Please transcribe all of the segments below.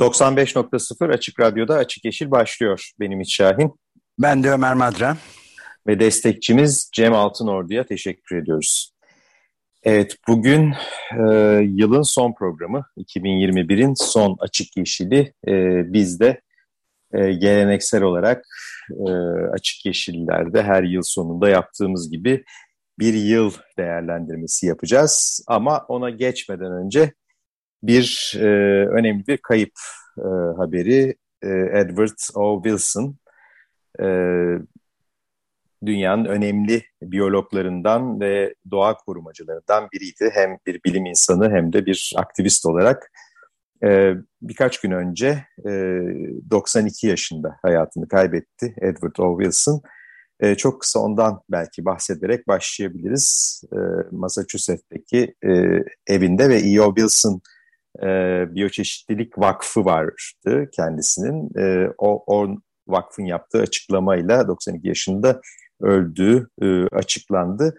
95.0 Açık Radyo'da Açık Yeşil başlıyor. Benim İç Şahin. Ben de Ömer Madra. Ve destekçimiz Cem Altınordu'ya teşekkür ediyoruz. Evet, bugün e, yılın son programı, 2021'in son Açık Yeşili. E, biz de e, geleneksel olarak e, Açık Yeşillerde her yıl sonunda yaptığımız gibi bir yıl değerlendirmesi yapacağız. Ama ona geçmeden önce bir e, önemli bir kayıp e, haberi. E, Edward O. Wilson, e, dünyanın önemli biyologlarından ve doğa korumacılarından biriydi. Hem bir bilim insanı hem de bir aktivist olarak. E, birkaç gün önce e, 92 yaşında hayatını kaybetti Edward O. Wilson. E, çok kısa ondan belki bahsederek başlayabiliriz. E, Massachusetts'teki e, evinde ve E.O. Wilson e, Biyoçeşitlilik Vakfı vardı kendisinin. E, o, o vakfın yaptığı açıklamayla 92 yaşında öldüğü e, açıklandı.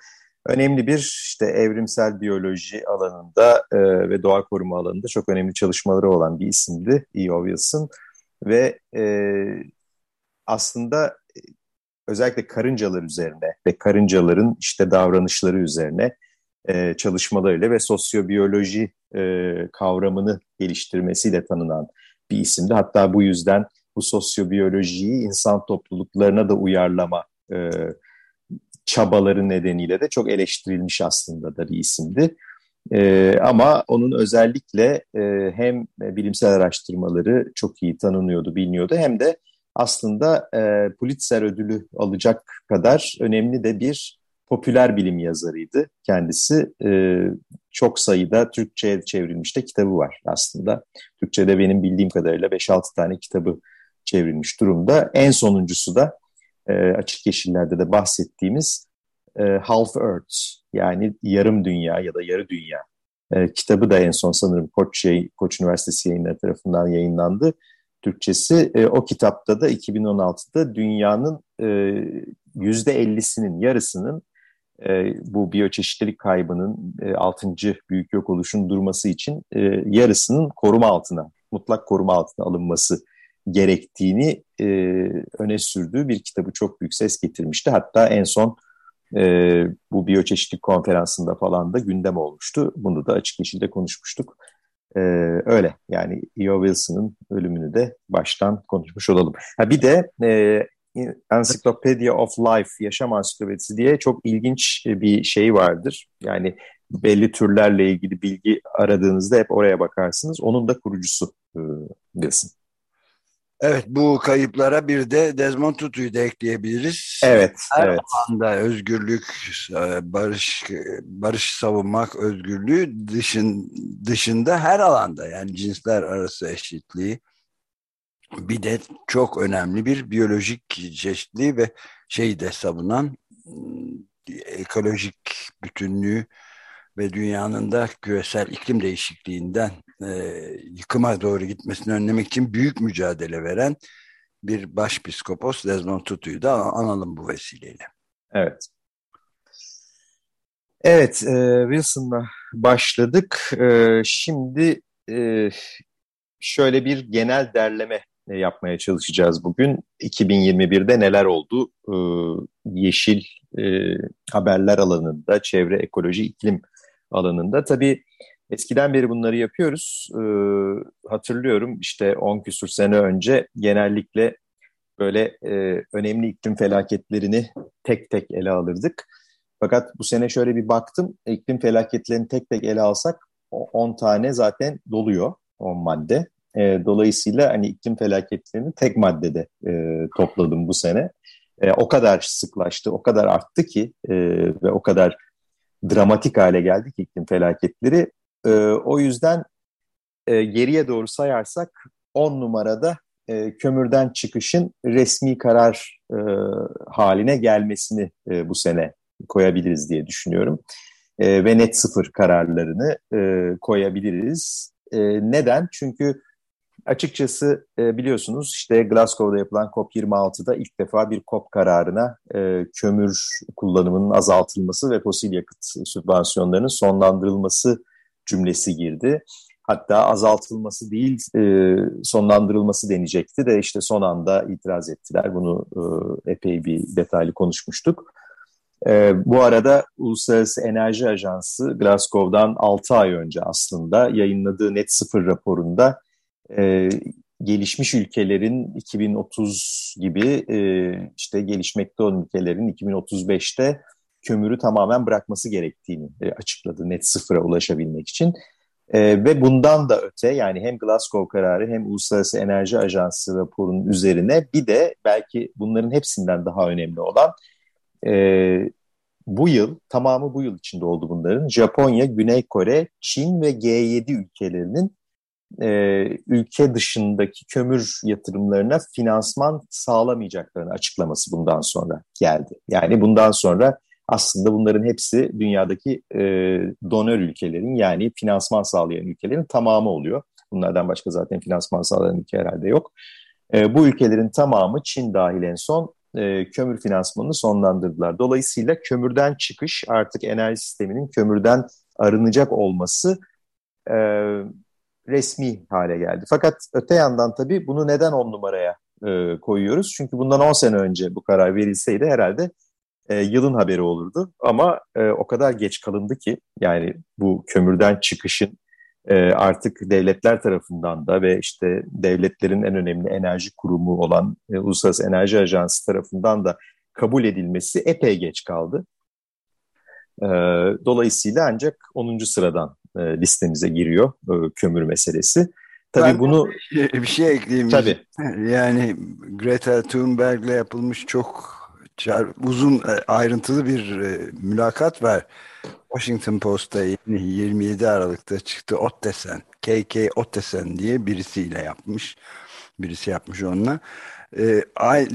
Önemli bir işte evrimsel biyoloji alanında e, ve doğa koruma alanında çok önemli çalışmaları olan bir isimdi E.O. Wilson. Ve e, aslında özellikle karıncalar üzerine ve karıncaların işte davranışları üzerine e, çalışmalarıyla ve sosyobiyoloji e, kavramını geliştirmesiyle tanınan bir isimdi. Hatta bu yüzden bu sosyobiyolojiyi insan topluluklarına da uyarlama e, çabaları nedeniyle de çok eleştirilmiş aslında da bir isimdi. E, ama onun özellikle e, hem bilimsel araştırmaları çok iyi tanınıyordu, biliniyordu hem de aslında e, Pulitzer ödülü alacak kadar önemli de bir popüler bilim yazarıydı kendisi. E, çok sayıda Türkçe'ye çevrilmiş de kitabı var aslında. Türkçe'de benim bildiğim kadarıyla 5-6 tane kitabı çevrilmiş durumda. En sonuncusu da e, Açık Yeşiller'de de bahsettiğimiz e, Half Earth yani yarım dünya ya da yarı dünya e, kitabı da en son sanırım Koç, şey, Koç Üniversitesi yayınları tarafından yayınlandı. Türkçesi e, o kitapta da 2016'da dünyanın e, %50'sinin yarısının e, bu biyoçeşitlilik kaybının e, 6. büyük yok oluşun durması için e, yarısının koruma altına, mutlak koruma altına alınması gerektiğini e, öne sürdüğü bir kitabı çok büyük ses getirmişti. Hatta en son e, bu biyoçeşitlik konferansında falan da gündem olmuştu. Bunu da açık yeşilde konuşmuştuk. E, öyle yani E.O. Wilson'ın ölümünü de baştan konuşmuş olalım. Ha, bir de e, Encyclopedia of Life, Yaşam Ansiklopedisi diye çok ilginç bir şey vardır. Yani belli türlerle ilgili bilgi aradığınızda hep oraya bakarsınız. Onun da kurucusu. E, evet bu kayıplara bir de Desmond Tutu'yu da ekleyebiliriz. Evet. Her evet. alanda özgürlük, e, barış barış savunmak özgürlüğü dışın, dışında her alanda yani cinsler arası eşitliği, bir de çok önemli bir biyolojik çeşitliği ve şeyi de savunan ıı, ekolojik bütünlüğü ve dünyanın da küresel iklim değişikliğinden e, yıkıma doğru gitmesini önlemek için büyük mücadele veren bir başpiskopos Desmond Tutu'yu da analım bu vesileyle. Evet. Evet, e, Wilson'la başladık. E, şimdi e, şöyle bir genel derleme yapmaya çalışacağız bugün. 2021'de neler oldu? Ee, yeşil e, haberler alanında, çevre, ekoloji, iklim alanında. Tabii eskiden beri bunları yapıyoruz. Hatırlıyorum işte 10 küsur sene önce genellikle böyle e, önemli iklim felaketlerini tek tek ele alırdık. Fakat bu sene şöyle bir baktım, iklim felaketlerini tek tek ele alsak 10 tane zaten doluyor, 10 madde. E, dolayısıyla hani iklim felaketlerini tek maddede e, topladım bu sene. E, o kadar sıklaştı, o kadar arttı ki e, ve o kadar dramatik hale geldi ki iklim felaketleri. E, o yüzden e, geriye doğru sayarsak 10 numarada e, kömürden çıkışın resmi karar e, haline gelmesini e, bu sene koyabiliriz diye düşünüyorum. E, ve net sıfır kararlarını e, koyabiliriz. E, neden? Çünkü açıkçası e, biliyorsunuz işte Glasgow'da yapılan COP26'da ilk defa bir COP kararına e, kömür kullanımının azaltılması ve fosil yakıt sübvansiyonlarının sonlandırılması cümlesi girdi. Hatta azaltılması değil e, sonlandırılması deneyecekti de işte son anda itiraz ettiler. Bunu epey bir detaylı konuşmuştuk. Bu arada Uluslararası Enerji Ajansı Glasgow'dan 6 ay önce aslında yayınladığı net sıfır raporunda e, gelişmiş ülkelerin 2030 gibi e, işte gelişmekte olan ülkelerin 2035'te kömürü tamamen bırakması gerektiğini e, açıkladı net sıfıra ulaşabilmek için. E, ve bundan da öte yani hem Glasgow kararı hem Uluslararası Enerji Ajansı raporunun üzerine bir de belki bunların hepsinden daha önemli olan e, bu yıl tamamı bu yıl içinde oldu bunların Japonya, Güney Kore, Çin ve G7 ülkelerinin e, ülke dışındaki kömür yatırımlarına finansman sağlamayacaklarını açıklaması bundan sonra geldi. Yani bundan sonra aslında bunların hepsi dünyadaki e, donör ülkelerin yani finansman sağlayan ülkelerin tamamı oluyor. Bunlardan başka zaten finansman sağlayan ülke herhalde yok. E, bu ülkelerin tamamı Çin dahil en son e, kömür finansmanını sonlandırdılar. Dolayısıyla kömürden çıkış artık enerji sisteminin kömürden arınacak olması e, resmi hale geldi. Fakat öte yandan tabii bunu neden on numaraya e, koyuyoruz? Çünkü bundan 10 sene önce bu karar verilseydi herhalde e, yılın haberi olurdu. Ama e, o kadar geç kalındı ki yani bu kömürden çıkışın e, artık devletler tarafından da ve işte devletlerin en önemli enerji kurumu olan e, Uluslararası Enerji Ajansı tarafından da kabul edilmesi epey geç kaldı. E, dolayısıyla ancak 10. sıradan e, listemize giriyor e, kömür meselesi. Tabii ben bunu bir şey, şey ekleyeyim. Tabii. Yani Greta Thunberg'le yapılmış çok uzun e, ayrıntılı bir e, mülakat var. Washington Post'ta 27 Aralık'ta çıktı Ottesen, KK Ottesen diye birisiyle yapmış. Birisi yapmış onunla. Ee,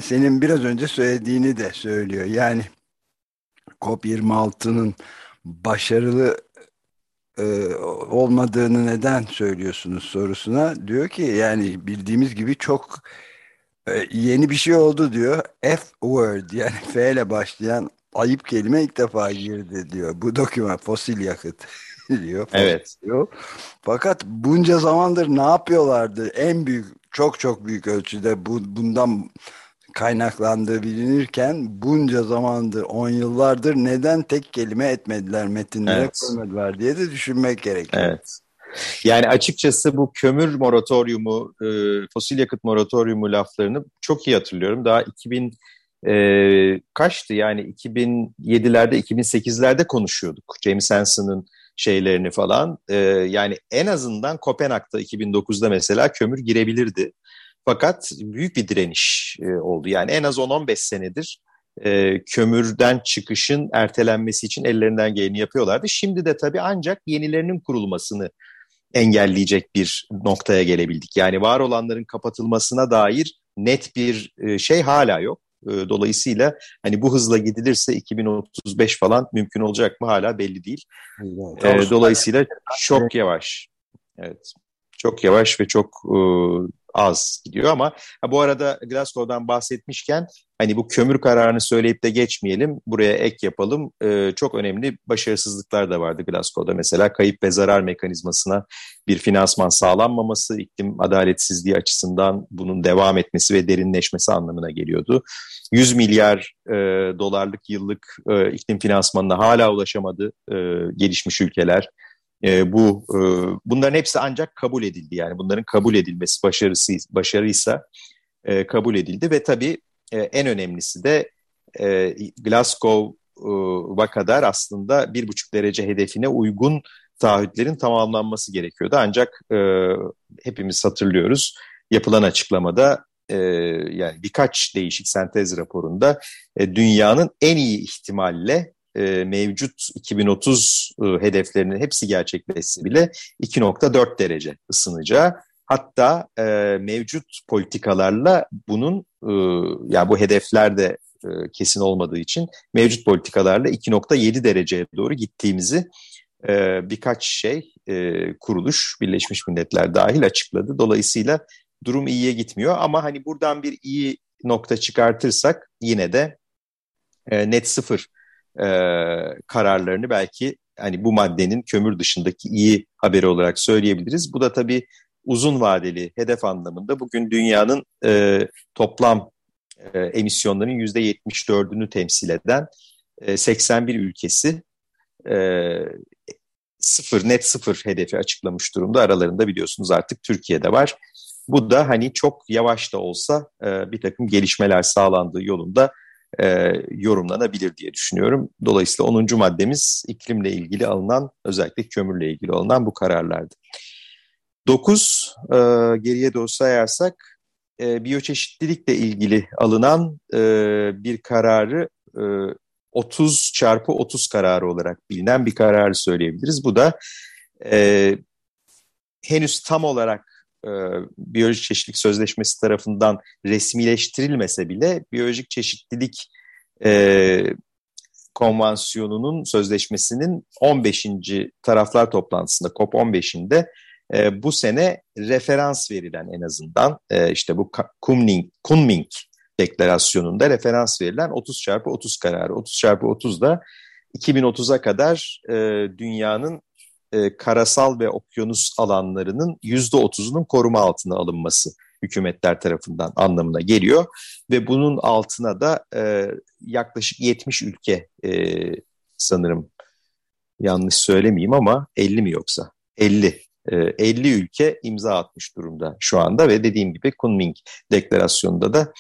senin biraz önce söylediğini de söylüyor. Yani COP26'nın başarılı e, olmadığını neden söylüyorsunuz sorusuna diyor ki yani bildiğimiz gibi çok e, yeni bir şey oldu diyor. F word yani F ile başlayan ayıp kelime ilk defa girdi diyor. Bu doküman fosil yakıt diyor. Evet. Diyor. Fakat bunca zamandır ne yapıyorlardı? En büyük çok çok büyük ölçüde bu bundan kaynaklandığı bilinirken bunca zamandır, on yıllardır neden tek kelime etmediler, metinlere evet. koymadılar diye de düşünmek gerekiyor. Evet. Yani açıkçası bu kömür moratoriumu, e, fosil yakıt moratoriumu laflarını çok iyi hatırlıyorum. Daha 2000 e, kaçtı yani 2007'lerde 2008'lerde konuşuyorduk James Hansen'ın şeylerini falan. E, yani en azından Kopenhag'da 2009'da mesela kömür girebilirdi. Fakat büyük bir direniş e, oldu. Yani en az 10-15 senedir e, kömürden çıkışın ertelenmesi için ellerinden geleni yapıyorlardı. Şimdi de tabii ancak yenilerinin kurulmasını engelleyecek bir noktaya gelebildik. Yani var olanların kapatılmasına dair net bir e, şey hala yok. E, dolayısıyla hani bu hızla gidilirse 2035 falan mümkün olacak mı hala belli değil. E, dolayısıyla çok yavaş. Evet. Çok yavaş ve çok e, az gidiyor ama ha, bu arada Glasgow'dan bahsetmişken hani bu kömür kararını söyleyip de geçmeyelim. Buraya ek yapalım. Ee, çok önemli başarısızlıklar da vardı Glasgow'da. Mesela kayıp ve zarar mekanizmasına bir finansman sağlanmaması, iklim adaletsizliği açısından bunun devam etmesi ve derinleşmesi anlamına geliyordu. 100 milyar e, dolarlık yıllık e, iklim finansmanına hala ulaşamadı e, gelişmiş ülkeler. E, bu e, bunların hepsi ancak kabul edildi. Yani bunların kabul edilmesi başarısı başarıysa e, kabul edildi. Ve tabii e, en önemlisi de e, Glasgow'a kadar aslında bir buçuk derece hedefine uygun taahhütlerin tamamlanması gerekiyordu. Ancak e, hepimiz hatırlıyoruz yapılan açıklamada e, yani birkaç değişik sentez raporunda e, dünyanın en iyi ihtimalle e, mevcut 2030 e, hedeflerinin hepsi gerçekleşse bile 2.4 derece ısınacağı. Hatta e, mevcut politikalarla bunun e, yani bu hedefler de e, kesin olmadığı için mevcut politikalarla 2.7 dereceye doğru gittiğimizi e, birkaç şey e, kuruluş Birleşmiş Milletler dahil açıkladı. Dolayısıyla durum iyiye gitmiyor ama hani buradan bir iyi nokta çıkartırsak yine de e, net sıfır e, kararlarını belki hani bu maddenin kömür dışındaki iyi haberi olarak söyleyebiliriz. Bu da tabii uzun vadeli hedef anlamında bugün dünyanın e, toplam e, emisyonların %74'ünü temsil eden e, 81 ülkesi e, sıfır net sıfır hedefi açıklamış durumda. Aralarında biliyorsunuz artık Türkiye'de var. Bu da hani çok yavaş da olsa e, bir takım gelişmeler sağlandığı yolunda e, yorumlanabilir diye düşünüyorum. Dolayısıyla 10. maddemiz iklimle ilgili alınan özellikle kömürle ilgili alınan bu kararlardı. 9 e, geriye doğru sayarsak e, biyoçeşitlilikle ilgili alınan e, bir kararı e, 30 çarpı 30 kararı olarak bilinen bir kararı söyleyebiliriz. Bu da e, henüz tam olarak e, biyolojik çeşitlilik sözleşmesi tarafından resmileştirilmese bile biyolojik çeşitlilik e, konvansiyonunun sözleşmesinin 15. taraflar toplantısında COP15'inde e, bu sene referans verilen en azından e, işte bu Kunming, Kunming deklarasyonunda referans verilen 30 çarpı 30 kararı. 30 çarpı 30 da 2030'a kadar e, dünyanın e, karasal ve okyanus alanlarının %30'unun koruma altına alınması hükümetler tarafından anlamına geliyor. Ve bunun altına da e, yaklaşık 70 ülke e, sanırım yanlış söylemeyeyim ama 50 mi yoksa? 50 50 ülke imza atmış durumda şu anda ve dediğim gibi Kunming deklarasyonunda da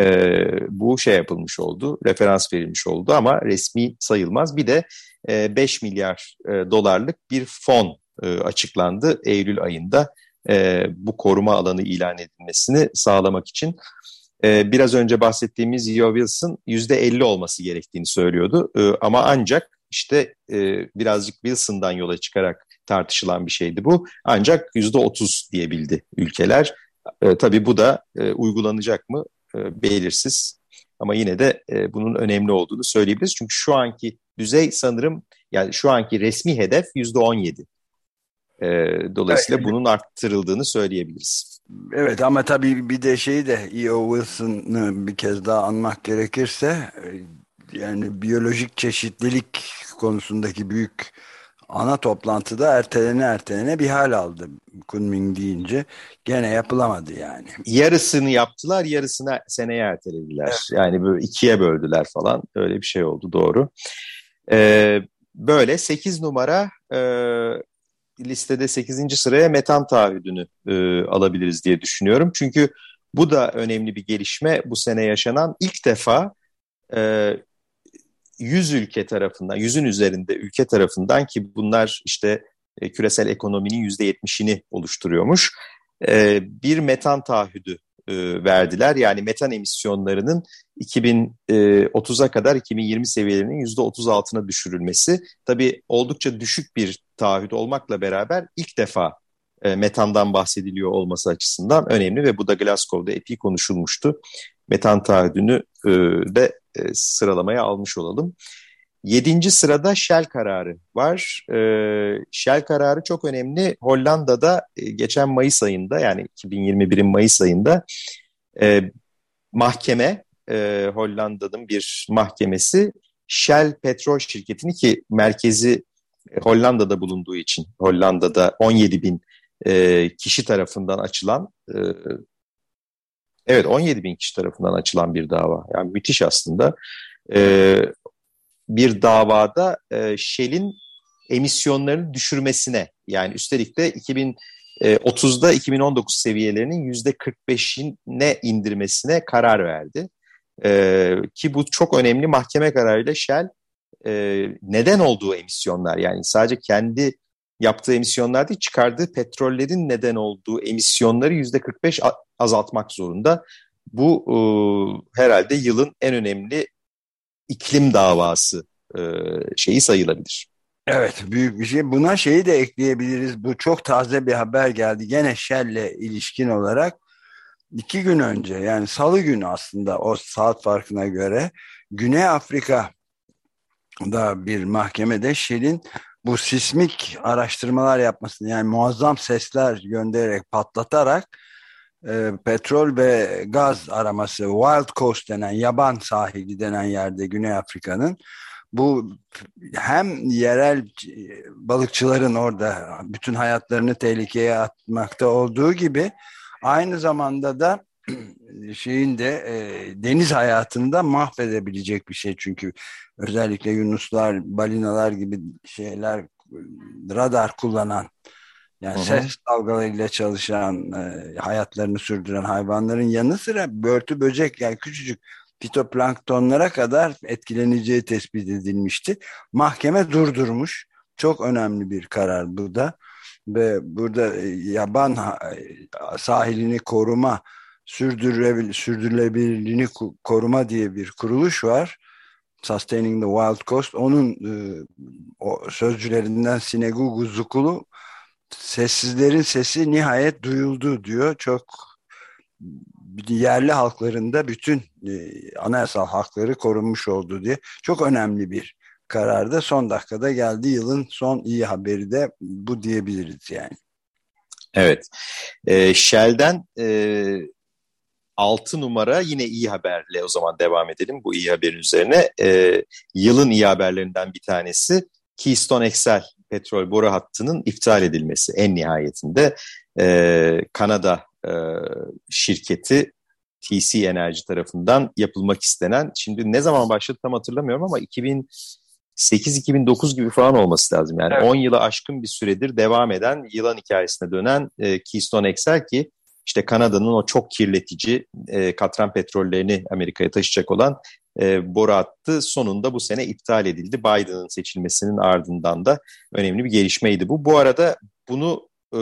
e, bu şey yapılmış oldu, referans verilmiş oldu ama resmi sayılmaz. Bir de e, 5 milyar e, dolarlık bir fon e, açıklandı Eylül ayında e, bu koruma alanı ilan edilmesini sağlamak için. E, biraz önce bahsettiğimiz Leo Wilson %50 olması gerektiğini söylüyordu e, ama ancak işte e, birazcık Wilson'dan yola çıkarak tartışılan bir şeydi bu. Ancak %30 diyebildi ülkeler. E, tabii bu da e, uygulanacak mı e, belirsiz. Ama yine de e, bunun önemli olduğunu söyleyebiliriz. Çünkü şu anki düzey sanırım yani şu anki resmi hedef yüzde on yedi. E, dolayısıyla evet. bunun arttırıldığını söyleyebiliriz. Evet ama tabii bir de şeyi de E.O. Wilson'ı bir kez daha anmak gerekirse yani biyolojik çeşitlilik konusundaki büyük ana toplantıda ertelene ertelene bir hal aldı Kunming deyince. Gene yapılamadı yani. Yarısını yaptılar, yarısını seneye ertelediler. Evet. Yani böyle ikiye böldüler falan. Öyle bir şey oldu doğru. Ee, böyle 8 numara e, listede 8. sıraya metan taahhüdünü e, alabiliriz diye düşünüyorum. Çünkü bu da önemli bir gelişme. Bu sene yaşanan ilk defa e, 100 ülke tarafından, 100'ün üzerinde ülke tarafından ki bunlar işte e, küresel ekonominin %70'ini oluşturuyormuş. E, bir metan taahhüdü e, verdiler. Yani metan emisyonlarının 2030'a kadar 2020 seviyelerinin %30 altına düşürülmesi. Tabii oldukça düşük bir taahhüt olmakla beraber ilk defa metandan bahsediliyor olması açısından önemli ve bu da Glasgow'da epey konuşulmuştu. Metan taahhüdünü de e, sıralamaya almış olalım. Yedinci sırada Shell kararı var. E, Shell kararı çok önemli. Hollanda'da e, geçen Mayıs ayında yani 2021'in Mayıs ayında e, mahkeme, e, Hollanda'nın bir mahkemesi Shell petrol şirketini ki merkezi e, Hollanda'da bulunduğu için Hollanda'da 17 bin e, kişi tarafından açılan e, Evet 17 bin kişi tarafından açılan bir dava. Yani müthiş aslında. Ee, bir davada e, Shell'in emisyonlarını düşürmesine yani üstelik de 2030'da 2019 seviyelerinin %45'ine indirmesine karar verdi. Ee, ki bu çok önemli mahkeme kararıyla Shell e, neden olduğu emisyonlar yani sadece kendi yaptığı emisyonlar değil çıkardığı petrollerin neden olduğu emisyonları yüzde 45 azaltmak zorunda. Bu e, herhalde yılın en önemli iklim davası e, şeyi sayılabilir. Evet büyük bir şey. Buna şeyi de ekleyebiliriz. Bu çok taze bir haber geldi. Gene Shell'le ilişkin olarak iki gün önce yani salı günü aslında o saat farkına göre Güney Afrika'da bir mahkemede Shell'in bu sismik araştırmalar yapmasını yani muazzam sesler göndererek patlatarak e, petrol ve gaz araması Wild Coast denen yaban sahili denen yerde Güney Afrika'nın bu hem yerel balıkçıların orada bütün hayatlarını tehlikeye atmakta olduğu gibi aynı zamanda da şeyin de e, deniz hayatında mahvedebilecek bir şey çünkü özellikle yunuslar, balinalar gibi şeyler radar kullanan yani Hı-hı. ses dalgalarıyla çalışan e, hayatlarını sürdüren hayvanların yanı sıra börtü böcek yani küçücük fitoplanktonlara kadar etkileneceği tespit edilmişti. Mahkeme durdurmuş. Çok önemli bir karar bu da. Ve burada yaban sahilini koruma, sürdürülebilirliğini koruma diye bir kuruluş var. Sustaining the Wild Coast. Onun e, o sözcülerinden Sinegugu Zukulu sessizlerin sesi nihayet duyuldu diyor. Çok yerli halklarında bütün e, anayasal hakları korunmuş oldu diye çok önemli bir kararda son dakikada geldi. Yılın son iyi haberi de bu diyebiliriz yani. Evet. E, Shell'den e, 6 numara yine iyi haberle o zaman devam edelim bu iyi haberin üzerine. E, yılın iyi haberlerinden bir tanesi Keystone XL petrol boru hattının iptal edilmesi en nihayetinde. E, Kanada e, şirketi TC Enerji tarafından yapılmak istenen, şimdi ne zaman başladı tam hatırlamıyorum ama 2008-2009 gibi falan olması lazım. Yani evet. 10 yılı aşkın bir süredir devam eden yılan hikayesine dönen e, Keystone XL ki işte Kanada'nın o çok kirletici e, katran petrollerini Amerika'ya taşıyacak olan e, boru hattı sonunda bu sene iptal edildi. Biden'ın seçilmesinin ardından da önemli bir gelişmeydi bu. Bu arada bunu e,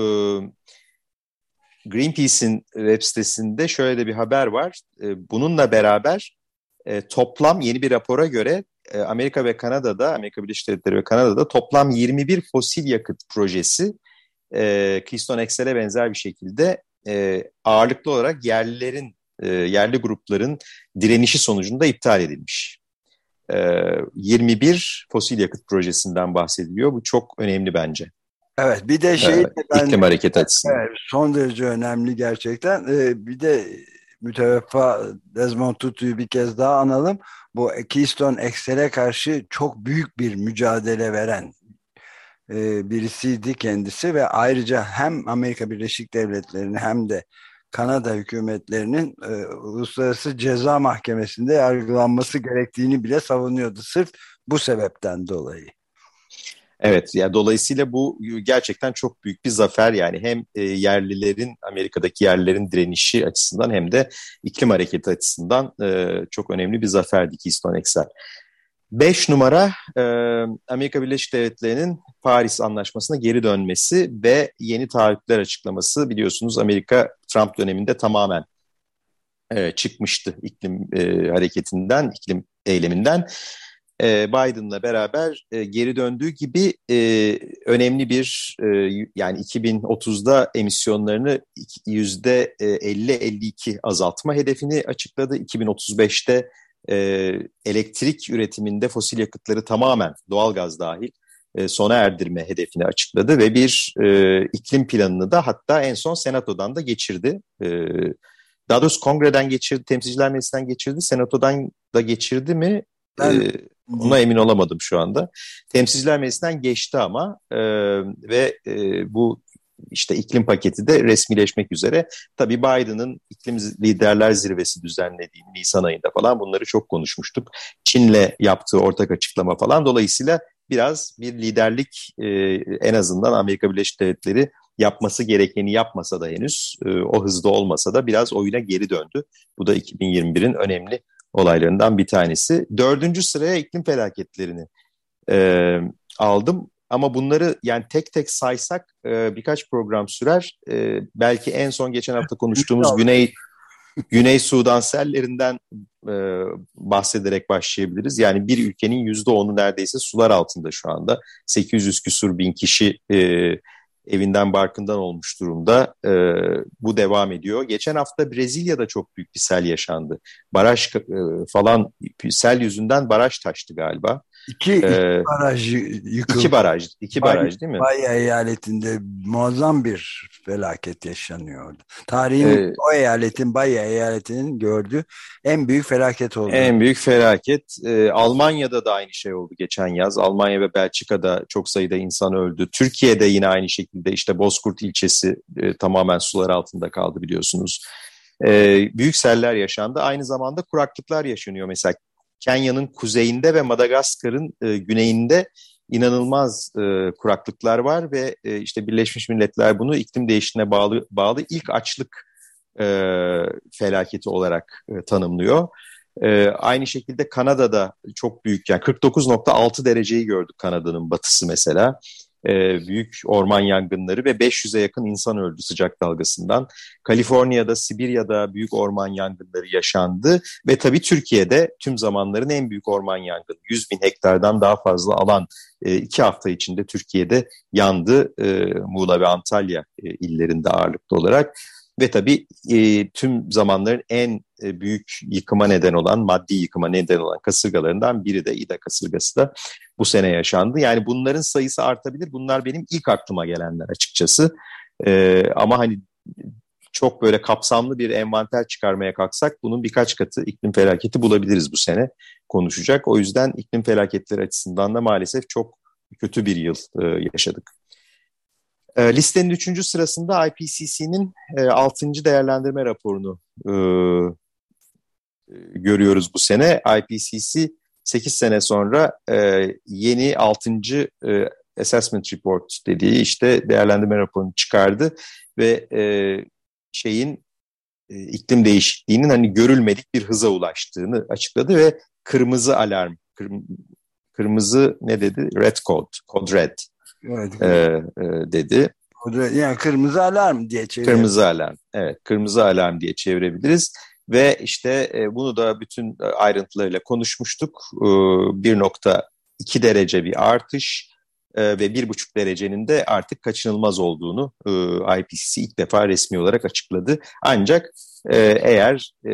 Greenpeace'in web sitesinde şöyle de bir haber var. E, bununla beraber e, toplam yeni bir rapora göre e, Amerika ve Kanada'da, Amerika Birleşik Devletleri ve Kanada'da toplam 21 fosil yakıt projesi e, Keystone XL'e benzer bir şekilde e, ağırlıklı olarak yerlilerin, e, yerli grupların direnişi sonucunda iptal edilmiş. E, 21 fosil yakıt projesinden bahsediliyor. Bu çok önemli bence. Evet bir de şey evet, ben, iklim hareket açısından. Evet, son derece önemli gerçekten. Ee, bir de müteveffa Desmond Tutu'yu bir kez daha analım. Bu Keystone XL'e karşı çok büyük bir mücadele veren e, birisiydi kendisi ve ayrıca hem Amerika Birleşik Devletleri'ni hem de Kanada hükümetlerinin e, Uluslararası Ceza Mahkemesi'nde yargılanması gerektiğini bile savunuyordu. Sırf bu sebepten dolayı. Evet, yani dolayısıyla bu gerçekten çok büyük bir zafer yani hem e, yerlilerin Amerika'daki yerlilerin direnişi açısından hem de iklim hareketi açısından e, çok önemli bir zaferdi Keystone XL. Beş numara e, Amerika Birleşik Devletleri'nin Paris Anlaşması'na geri dönmesi ve yeni taahhütler açıklaması biliyorsunuz Amerika Trump döneminde tamamen e, çıkmıştı iklim e, hareketinden, iklim eyleminden. E, Biden'la beraber e, geri döndüğü gibi e, önemli bir e, yani 2030'da emisyonlarını yüzde 50-52 azaltma hedefini açıkladı. 2035'te e, elektrik üretiminde fosil yakıtları tamamen doğalgaz dahil e, sona erdirme hedefini açıkladı ve bir e, iklim planını da hatta en son senatodan da geçirdi. E, daha doğrusu kongreden geçirdi, temsilciler meclisinden geçirdi, senatodan da geçirdi mi? Ben, ee, ona emin olamadım şu anda. Temsilciler Meclisi'nden geçti ama e, ve e, bu işte iklim paketi de resmileşmek üzere. Tabii Biden'ın iklim liderler zirvesi düzenlediği Nisan ayında falan bunları çok konuşmuştuk. Çin'le yaptığı ortak açıklama falan. Dolayısıyla biraz bir liderlik e, en azından Amerika Birleşik Devletleri yapması gerekeni yapmasa da henüz e, o hızda olmasa da biraz oyuna geri döndü. Bu da 2021'in önemli olaylarından bir tanesi. Dördüncü sıraya iklim felaketlerini e, aldım. Ama bunları yani tek tek saysak e, birkaç program sürer. E, belki en son geçen hafta konuştuğumuz Güney Güney Sudan sellerinden e, bahsederek başlayabiliriz. Yani bir ülkenin yüzde onu neredeyse sular altında şu anda. 800 küsur bin kişi e, evinden barkından olmuş durumda. E, bu devam ediyor. Geçen hafta Brezilya'da çok büyük bir sel yaşandı. Baraj e, falan sel yüzünden baraj taştı galiba. İki, ee, baraj yıkıldı. İki baraj, iki Bay, baraj değil mi? Baya eyaletinde muazzam bir felaket yaşanıyor Tarihin ee, o eyaletin, Baya eyaletinin gördüğü en büyük felaket oldu. En büyük felaket. Ee, Almanya'da da aynı şey oldu geçen yaz. Almanya ve Belçika'da çok sayıda insan öldü. Türkiye'de yine aynı şekilde işte Bozkurt ilçesi e, tamamen sular altında kaldı biliyorsunuz. Ee, büyük seller yaşandı. Aynı zamanda kuraklıklar yaşanıyor. Mesela Kenya'nın kuzeyinde ve Madagaskar'ın e, güneyinde inanılmaz e, kuraklıklar var ve e, işte Birleşmiş Milletler bunu iklim değişikliğine bağlı bağlı ilk açlık e, felaketi olarak e, tanımlıyor. E, aynı şekilde Kanada'da çok büyük yani 49.6 dereceyi gördük Kanada'nın batısı mesela e, büyük orman yangınları ve 500'e yakın insan öldü sıcak dalgasından. Kaliforniya'da, Sibirya'da büyük orman yangınları yaşandı ve tabii Türkiye'de tüm zamanların en büyük orman yangını 100 bin hektardan daha fazla alan e, iki hafta içinde Türkiye'de yandı e, Muğla ve Antalya e, illerinde ağırlıklı olarak. Ve tabii e, tüm zamanların en e, büyük yıkıma neden olan, maddi yıkıma neden olan kasırgalarından biri de İda kasırgası da bu sene yaşandı. Yani bunların sayısı artabilir. Bunlar benim ilk aklıma gelenler açıkçası. E, ama hani çok böyle kapsamlı bir envanter çıkarmaya kalksak bunun birkaç katı iklim felaketi bulabiliriz bu sene konuşacak. O yüzden iklim felaketleri açısından da maalesef çok kötü bir yıl e, yaşadık. E, listenin üçüncü sırasında IPCC'nin e, altıncı değerlendirme raporunu e, görüyoruz bu sene. IPCC 8 sene sonra e, yeni 6. E, Assessment Report dediği işte değerlendirme raporunu çıkardı ve e, şeyin e, iklim değişikliğinin hani görülmedik bir hıza ulaştığını açıkladı ve kırmızı alarm, kır, kırmızı ne dedi? Red code, code red evet. e, e, dedi. Yani kırmızı alarm diye çevirebiliriz. Kırmızı alarm, evet kırmızı alarm diye çevirebiliriz. Ve işte e, bunu da bütün e, ayrıntılarıyla konuşmuştuk. E, 1.2 derece bir artış e, ve 1.5 derecenin de artık kaçınılmaz olduğunu e, IPCC ilk defa resmi olarak açıkladı. Ancak e, eğer e,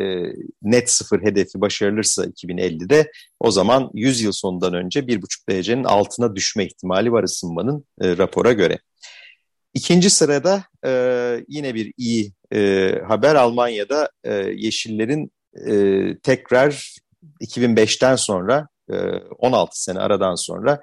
net sıfır hedefi başarılırsa 2050'de o zaman 100 yıl sonundan önce 1.5 derecenin altına düşme ihtimali var ısınmanın e, rapora göre. İkinci sırada e, yine bir iyi e, haber Almanya'da e, Yeşillerin e, tekrar 2005'ten sonra e, 16 sene aradan sonra e,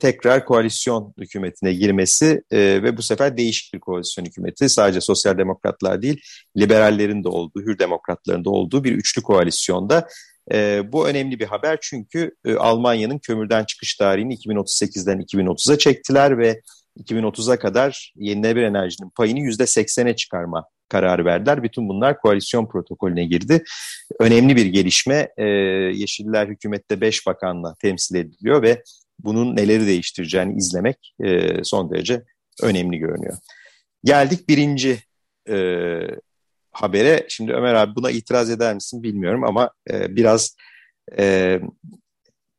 tekrar koalisyon hükümetine girmesi e, ve bu sefer değişik bir koalisyon hükümeti sadece sosyal demokratlar değil liberallerin de olduğu, hür demokratların da olduğu bir üçlü koalisyonda e, bu önemli bir haber çünkü e, Almanya'nın kömürden çıkış tarihini 2038'den 2030'a çektiler ve 2030'a kadar yenilenebilir enerjinin payını %80'e çıkarma kararı verdiler. Bütün bunlar koalisyon protokolüne girdi. Önemli bir gelişme. Ee, Yeşiller hükümette 5 bakanla temsil ediliyor ve bunun neleri değiştireceğini izlemek e, son derece önemli görünüyor. Geldik birinci e, habere. Şimdi Ömer abi buna itiraz eder misin bilmiyorum ama e, biraz e,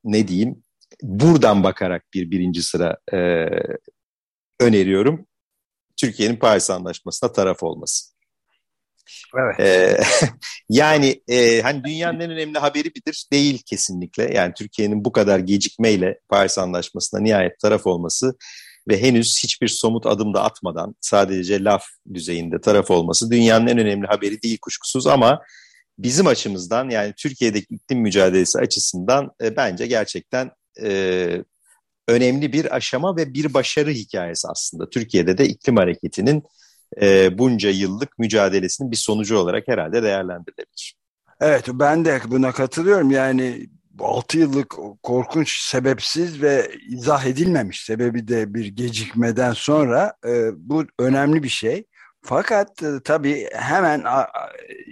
ne diyeyim buradan bakarak bir birinci sıra e, öneriyorum. Türkiye'nin Paris Anlaşması'na taraf olması. Evet. Ee, yani e, hani dünyanın en önemli haberi bidir değil kesinlikle. Yani Türkiye'nin bu kadar gecikmeyle Paris Anlaşması'na nihayet taraf olması ve henüz hiçbir somut adım da atmadan sadece laf düzeyinde taraf olması dünyanın en önemli haberi değil kuşkusuz ama bizim açımızdan yani Türkiye'deki iklim mücadelesi açısından e, bence gerçekten e, önemli bir aşama ve bir başarı hikayesi aslında. Türkiye'de de iklim hareketinin e, bunca yıllık mücadelesinin bir sonucu olarak herhalde değerlendirilebilir. Evet ben de buna katılıyorum. Yani 6 yıllık korkunç sebepsiz ve izah edilmemiş sebebi de bir gecikmeden sonra e, bu önemli bir şey. Fakat e, tabii hemen a,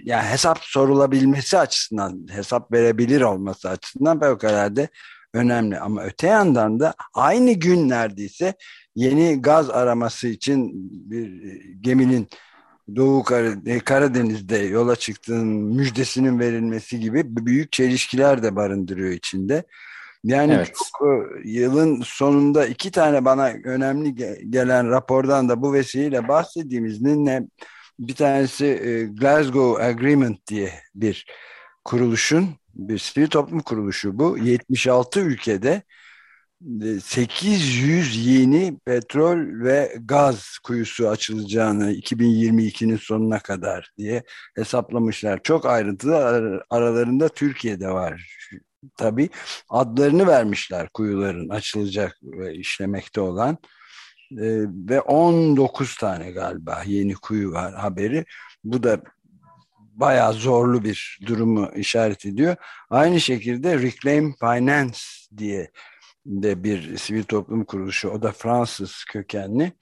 yani hesap sorulabilmesi açısından, hesap verebilir olması açısından fevkalade önemli. Ama öte yandan da aynı gün neredeyse yeni gaz araması için bir geminin Doğu e, Karadeniz'de yola çıktığın müjdesinin verilmesi gibi büyük çelişkiler de barındırıyor içinde. Yani evet. çok, e, yılın sonunda iki tane bana önemli gelen rapordan da bu vesileyle bahsettiğimizin ne bir tanesi e, Glasgow Agreement diye bir kuruluşun bir sivil toplum kuruluşu bu 76 ülkede 800 yeni petrol ve gaz kuyusu açılacağını 2022'nin sonuna kadar diye hesaplamışlar. Çok ayrıntılı aralarında Türkiye'de var. Tabii adlarını vermişler kuyuların açılacak ve işlemekte olan ve 19 tane galiba yeni kuyu var haberi. Bu da bayağı zorlu bir durumu işaret ediyor. Aynı şekilde Reclaim Finance diye de bir sivil toplum kuruluşu. O da Fransız kökenli.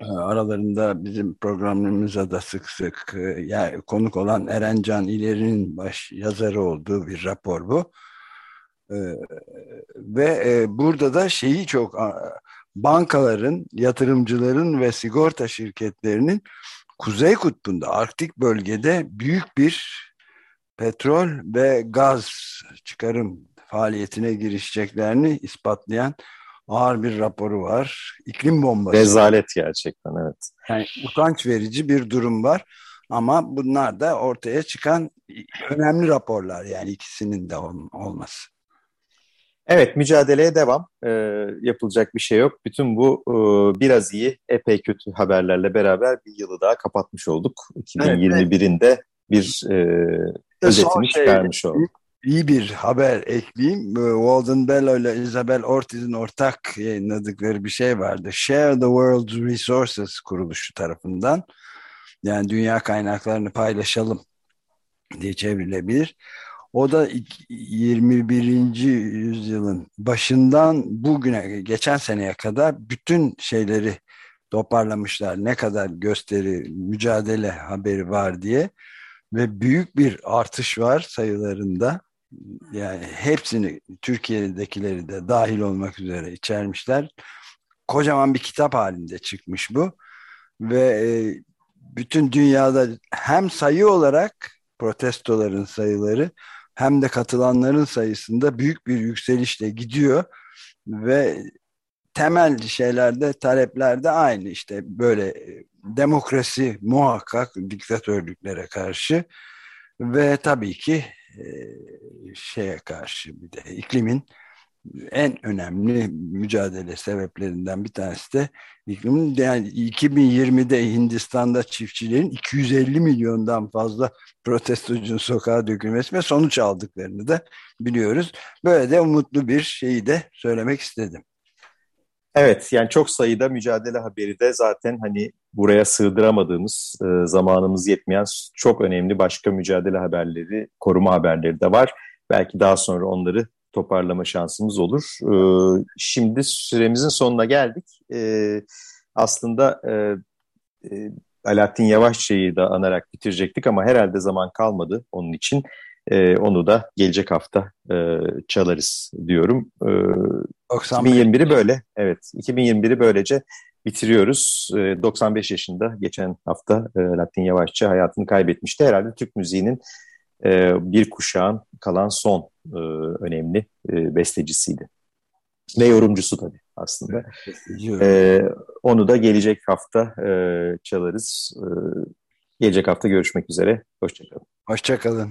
Ee, aralarında bizim programımıza da sık sık e, yani konuk olan Erencan İleri'nin baş yazarı olduğu bir rapor bu. Ee, ve e, burada da şeyi çok bankaların, yatırımcıların ve sigorta şirketlerinin Kuzey Kutbu'nda, Arktik bölgede büyük bir petrol ve gaz çıkarım faaliyetine girişeceklerini ispatlayan ağır bir raporu var. İklim bombası. Rezalet gerçekten evet. Yani utanç verici bir durum var. Ama bunlar da ortaya çıkan önemli raporlar yani ikisinin de olması. Evet mücadeleye devam. Ee, yapılacak bir şey yok. Bütün bu e, biraz iyi, epey kötü haberlerle beraber bir yılı daha kapatmış olduk. 2021'in de bir e, özetini şey, çıkarmış olduk iyi bir haber ekleyeyim. Walden Bello ile Isabel Ortiz'in ortak yayınladıkları bir şey vardı. Share the World's Resources kuruluşu tarafından. Yani dünya kaynaklarını paylaşalım diye çevrilebilir. O da 21. yüzyılın başından bugüne, geçen seneye kadar bütün şeyleri toparlamışlar. Ne kadar gösteri, mücadele haberi var diye ve büyük bir artış var sayılarında yani hepsini Türkiye'dekileri de dahil olmak üzere içermişler. Kocaman bir kitap halinde çıkmış bu. Ve e, bütün dünyada hem sayı olarak protestoların sayıları hem de katılanların sayısında büyük bir yükselişle gidiyor. Ve temel şeylerde taleplerde aynı. İşte böyle e, demokrasi muhakkak diktatörlüklere karşı. Ve tabii ki şeye karşı bir de iklimin en önemli mücadele sebeplerinden bir tanesi de iklimin yani 2020'de Hindistan'da çiftçilerin 250 milyondan fazla protestocunun sokağa dökülmesi ve sonuç aldıklarını da biliyoruz. Böyle de umutlu bir şeyi de söylemek istedim. Evet yani çok sayıda mücadele haberi de zaten hani buraya sığdıramadığımız, e, zamanımız yetmeyen çok önemli başka mücadele haberleri, koruma haberleri de var. Belki daha sonra onları toparlama şansımız olur. E, şimdi süremizin sonuna geldik. E, aslında e, e, Alaaddin Yavaşçı'yı da anarak bitirecektik ama herhalde zaman kalmadı onun için. E, onu da gelecek hafta e, çalarız diyorum. E, 2021'i böyle, evet 2021'i böylece bitiriyoruz. E, 95 yaşında geçen hafta e, Latin Yavaşça hayatını kaybetmişti. Herhalde Türk müziğinin e, bir kuşağın kalan son e, önemli e, bestecisiydi. Ve yorumcusu tabii aslında. E, onu da gelecek hafta e, çalarız. E, gelecek hafta görüşmek üzere. Hoşçakalın. Hoşçakalın.